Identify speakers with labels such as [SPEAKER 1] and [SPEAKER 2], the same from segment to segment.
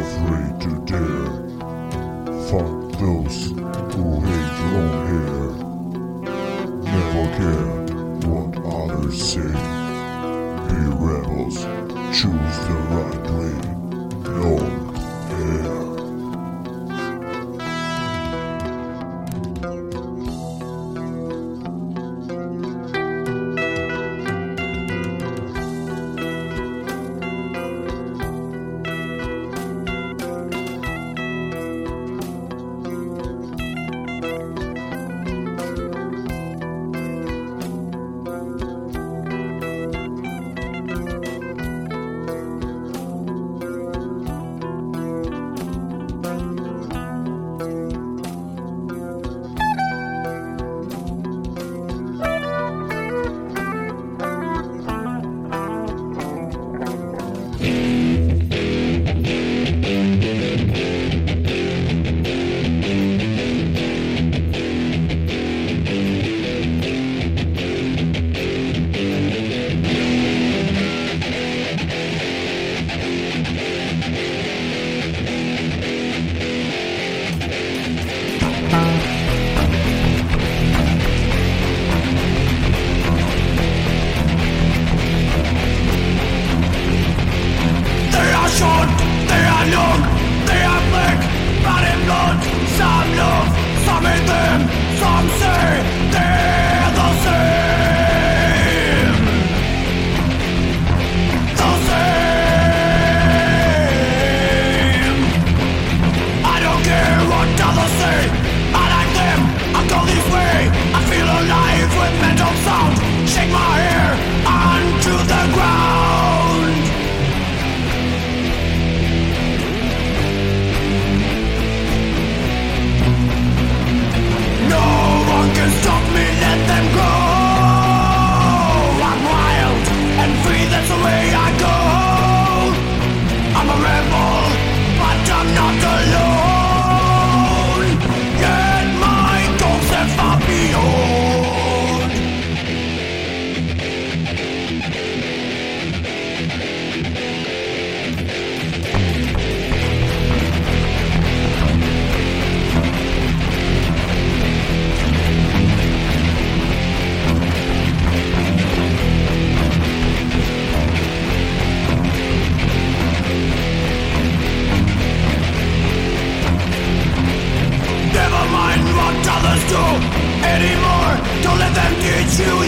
[SPEAKER 1] afraid to dare. Fuck those who hate long hair. Never care what others say. Be rebels, choose the right way.
[SPEAKER 2] No.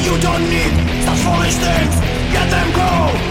[SPEAKER 2] you don't need such foolish things. Let them go.